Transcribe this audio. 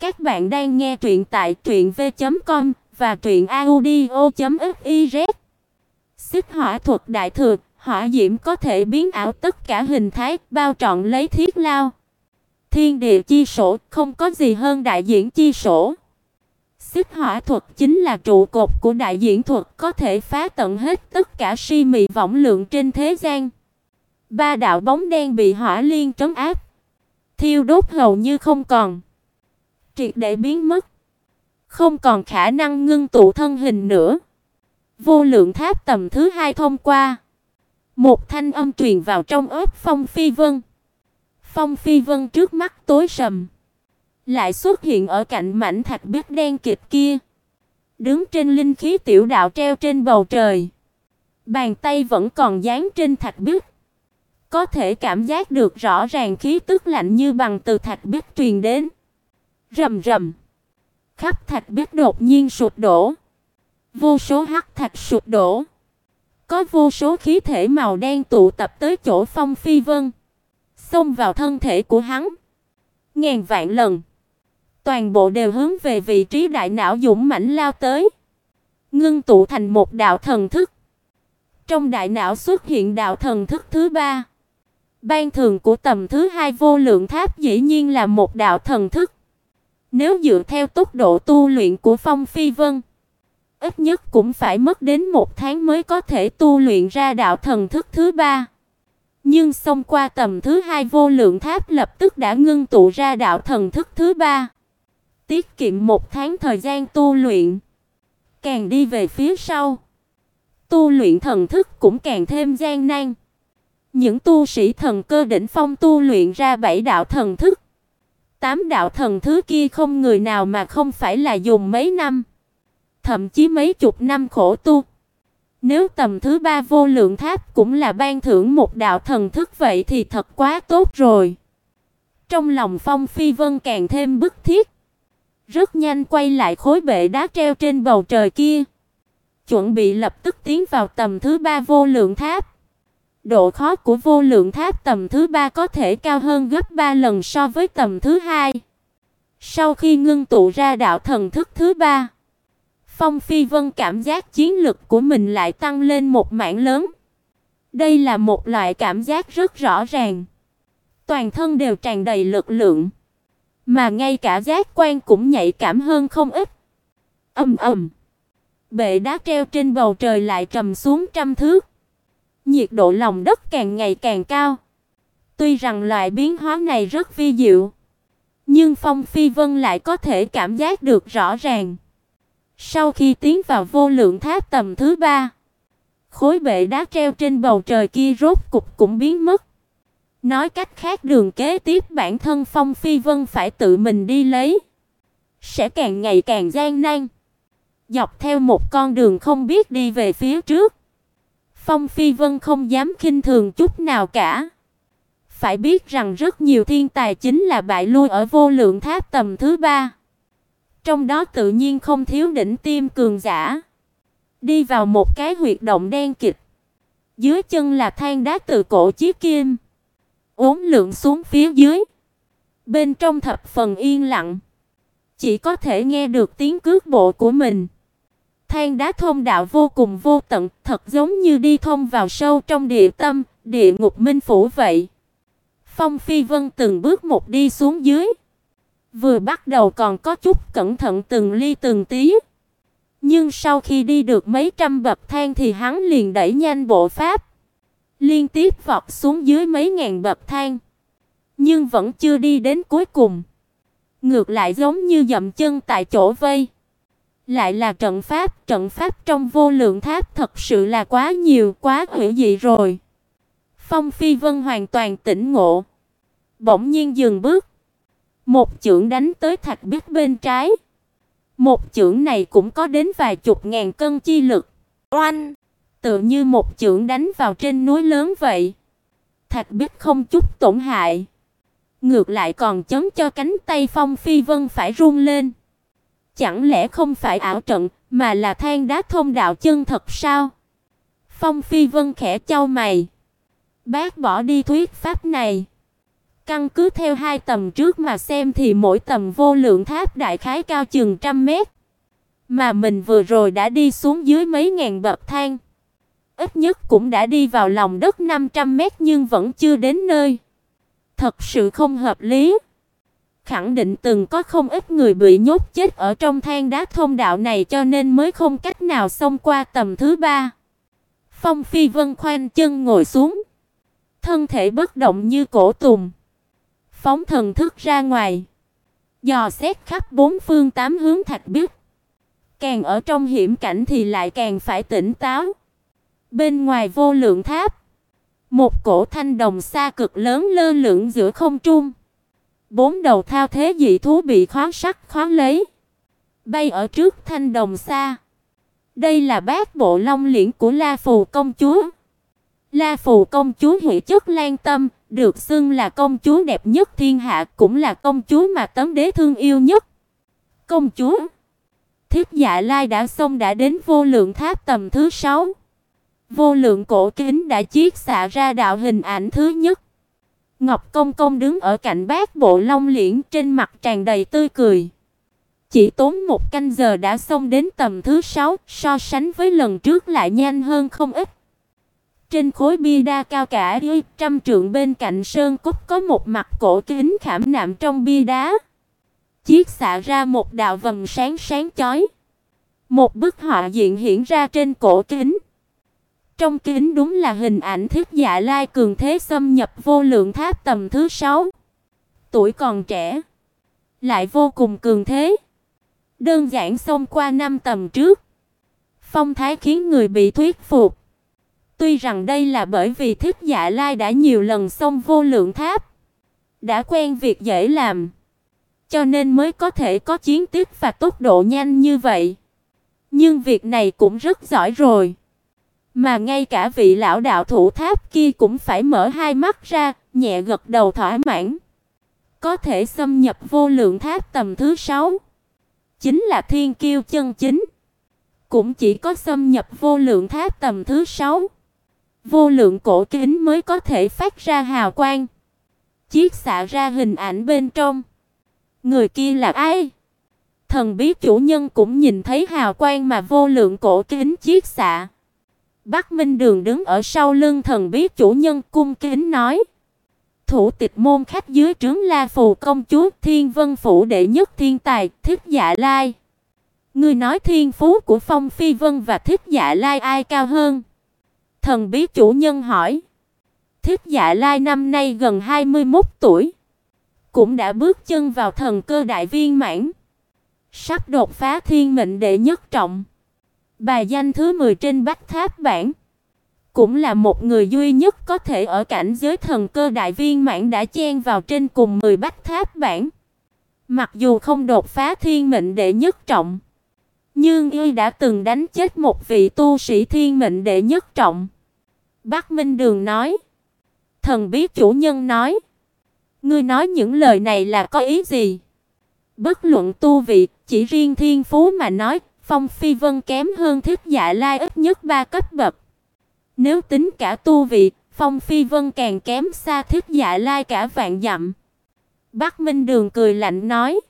Các bạn đang nghe truyện tại truyệnv.com và truyệnaudio.fiz. Xích hỏa thuật đại thừa, hỏa diễm có thể biến ảo tất cả hình thái, bao trọn lấy thiết lao. Thiên địa chi sổ, không có gì hơn đại diễn chi sổ. Xích hỏa thuật chính là trụ cột của đại diễn thuật, có thể phá tận hết tất cả si mị vọng lượng trên thế gian. Ba đạo bóng đen bị hỏa liên trấn áp, thiêu đốt hầu như không còn, triệt để biến mất, không còn khả năng ngưng tụ thân hình nữa. Vô lượng tháp tầm thứ hai thông qua. Một thanh âm truyền vào trong óc Phong Phi Vân. Phong Phi Vân trước mắt tối sầm, lại xuất hiện ở cạnh mảnh thạch biết đen kịt kia, đứng trên linh khí tiểu đạo treo trên bầu trời. Bàn tay vẫn còn dán trên thạch biết. Có thể cảm giác được rõ ràng khí tức lạnh như bằng từ thạch bích truyền đến. Rầm rầm. Khắp thạch biết đột nhiên sụp đổ. Vô số hắc thạch sụp đổ. Có vô số khí thể màu đen tụ tập tới chỗ Phong Phi Vân, xông vào thân thể của hắn. Ngàn vạn lần, toàn bộ đều hướng về vị trí đại não dũng mãnh lao tới, ngưng tụ thành một đạo thần thức. Trong đại não xuất hiện đạo thần thức thứ ba. Ban thường của tầm thứ hai vô lượng tháp dĩ nhiên là một đạo thần thức. Nếu dựa theo tốc độ tu luyện của Phong Phi Vân, ít nhất cũng phải mất đến một tháng mới có thể tu luyện ra đạo thần thức thứ ba. Nhưng xông qua tầm thứ hai vô lượng tháp lập tức đã ngưng tụ ra đạo thần thức thứ ba. Tiết kiệm một tháng thời gian tu luyện. Càng đi về phía sau, tu luyện thần thức cũng càng thêm gian nan. Những tu sĩ thần cơ đỉnh phong tu luyện ra bảy đạo thần thức. Tám đạo thần thứ kia không người nào mà không phải là dùng mấy năm, thậm chí mấy chục năm khổ tu. Nếu tầm thứ ba vô lượng tháp cũng là ban thưởng một đạo thần thức vậy thì thật quá tốt rồi. Trong lòng Phong Phi Vân càng thêm bức thiết. Rất nhanh quay lại khối bệ đá treo trên bầu trời kia, chuẩn bị lập tức tiến vào tầm thứ ba vô lượng tháp. Độ khó của vô lượng tháp tầm thứ ba có thể cao hơn gấp 3 lần so với tầm thứ hai. Sau khi ngưng tụ ra đạo thần thức thứ ba, Phong Phi Vân cảm giác chiến lực của mình lại tăng lên một mảng lớn. Đây là một loại cảm giác rất rõ ràng. Toàn thân đều tràn đầy lực lượng, mà ngay cả giác quan cũng nhạy cảm hơn không ít. Ầm ầm. Bệ đá treo trên bầu trời lại trầm xuống trăm thước. Nhiệt độ lòng đất càng ngày càng cao. Tuy rằng loại biến hóa này rất vi diệu, nhưng Phong Phi Vân lại có thể cảm giác được rõ ràng. Sau khi tiến vào vô lượng tháp tầm thứ ba, khối bệ đá treo trên bầu trời kia rốt cục cũng biến mất. Nói cách khác đường kế tiếp bản thân Phong Phi Vân phải tự mình đi lấy, sẽ càng ngày càng gian nan. Dọc theo một con đường không biết đi về phía trước. Phong Phi Vân không dám khinh thường chút nào cả. Phải biết rằng rất nhiều thiên tài chính là bại lui ở vô lượng tháp tầm thứ ba. Trong đó tự nhiên không thiếu đỉnh tiêm cường giả. Đi vào một cái huyệt động đen kịt. Dưới chân là than đá từ cổ chí kim. Uốn lượn xuống phía dưới. Bên trong thập phần yên lặng. Chỉ có thể nghe được tiếng cước bộ của mình. Than đá thông đạo vô cùng vô tận, thật giống như đi thông vào sâu trong địa tâm, địa ngục minh phủ vậy. Phong Phi Vân từng bước một đi xuống dưới. Vừa bắt đầu còn có chút cẩn thận từng ly từng tí. Nhưng sau khi đi được mấy trăm bậc thang thì hắn liền đẩy nhanh bộ pháp, liên tiếp vọt xuống dưới mấy ngàn bậc thang, nhưng vẫn chưa đi đến cuối cùng. Ngược lại giống như dậm chân tại chỗ vây. Lại là trận pháp, trận pháp trong vô lượng tháp thật sự là quá nhiều, quá hữu dị rồi. Phong Phi Vân hoàn toàn tỉnh ngộ, bỗng nhiên dừng bước, một chưởng đánh tới thạch biết bên trái. Một chưởng này cũng có đến vài chục ngàn cân chi lực. Oanh! Tựa như một chưởng đánh vào trên núi lớn vậy. Thạch biết không chút tổn hại. Ngược lại còn chấn cho cánh tay Phong Phi Vân phải run lên. Chẳng lẽ không phải ảo trận, mà là than đá thông đạo chân thật sao? Phong Phi Vân khẽ chau mày. Bác bỏ đi thuyết pháp này. Căn cứ theo hai tầm trước mà xem thì mỗi tầm vô lượng tháp đại khái cao chừng trăm mét. Mà mình vừa rồi đã đi xuống dưới mấy ngàn bậc thang. Ít nhất cũng đã đi vào lòng đất 500 mét nhưng vẫn chưa đến nơi. Thật sự không hợp lý. Khẳng định từng có không ít người bị nhốt chết ở trong than đá thông đạo này cho nên mới không cách nào xông qua tầm thứ ba. Phong Phi Vân khoanh chân ngồi xuống, thân thể bất động như cổ tùng, phóng thần thức ra ngoài, dò xét khắp bốn phương tám hướng thạch biết. Càng ở trong hiểm cảnh thì lại càng phải tỉnh táo. Bên ngoài vô lượng tháp, một cổ thanh đồng xa cực lớn lơ lửng giữa không trung. Bốn đầu thao thế dị thú bị khoáng sắt khoáng lấy, bay ở trước thanh đồng xa. Đây là bát bộ long liễn của La Phù công chúa. La Phù công chúa hỷ chất lan tâm, được xưng là công chúa đẹp nhất thiên hạ, cũng là công chúa mà tấm đế thương yêu nhất. Công chúa Thiết Dạ Lai đã xong đã đến vô lượng tháp tầm thứ sáu. Vô lượng cổ kính đã chiết xạ ra đạo hình ảnh thứ nhất. Ngọc Công Công đứng ở cạnh bát bộ long liễn trên mặt tràn đầy tươi cười. Chỉ tốn một canh giờ đã xong đến tầm thứ sáu, so sánh với lần trước lại nhanh hơn không ít. Trên khối bia đa cao cả dưới trăm trượng bên cạnh sơn cốt có một mặt cổ kính khảm nạm trong bia đá. Chiết xạ ra một đạo vầng sáng sáng chói. Một bức họa diện hiện ra trên cổ kính. Trong kính đúng là hình ảnh thiết dạ lai cường thế xâm nhập vô lượng tháp tầm thứ sáu Tuổi còn trẻ, lại vô cùng cường thế. Đơn giản xông qua năm tầm trước. Phong thái khiến người bị thuyết phục. Tuy rằng đây là bởi vì Thiết Dạ Lai đã nhiều lần xông vô lượng tháp, đã quen việc dễ làm, cho nên mới có thể có chiến tích và tốc độ nhanh như vậy. Nhưng việc này cũng rất giỏi rồi. Mà ngay cả vị lão đạo thủ tháp kia cũng phải mở hai mắt ra, nhẹ gật đầu thỏa mãn. Có thể xâm nhập vô lượng tháp tầm thứ sáu chính là thiên kiêu chân chính. Cũng chỉ có xâm nhập vô lượng tháp tầm thứ sáu vô lượng cổ kính mới có thể phát ra hào quang, chiếu xạ ra hình ảnh bên trong. Người kia là ai? Thần bí chủ nhân cũng nhìn thấy hào quang mà vô lượng cổ kính chiếu xạ. Bắc Minh Đường đứng ở sau lưng thần bí chủ nhân cung kính nói: Thủ tịch môn khách dưới trướng La Phù công chúa Thiên Vân phủ đệ nhất thiên tài, Thích Dạ Lai. Ngươi nói thiên phú của Phong Phi Vân và Thích Dạ Lai ai cao hơn? Thần bí chủ nhân hỏi. Thích Dạ Lai năm nay gần 21 tuổi, cũng đã bước chân vào thần cơ đại viên mãn, sắp đột phá thiên mệnh đệ nhất trọng. Bài danh thứ 10 trên Bách Tháp bảng, cũng là một người duy nhất có thể ở cảnh giới thần cơ đại viên mãn đã chen vào trên cùng 10 Bách Tháp bảng. Mặc dù không đột phá thiên mệnh đệ nhất trọng, nhưng y đã từng đánh chết một vị tu sĩ thiên mệnh đệ nhất trọng. Bác Minh Đường nói. Thần bí chủ nhân nói. Ngươi nói những lời này là có ý gì? Bất luận tu vị, chỉ riêng thiên phú mà nói, Phong Phi Vân kém hơn Thiết Dạ Lai ít nhất 3 cấp bậc. Nếu tính cả tu vị, Phong Phi Vân càng kém xa Thiết Dạ Lai cả vạn dặm. Bắc Minh Đường cười lạnh nói: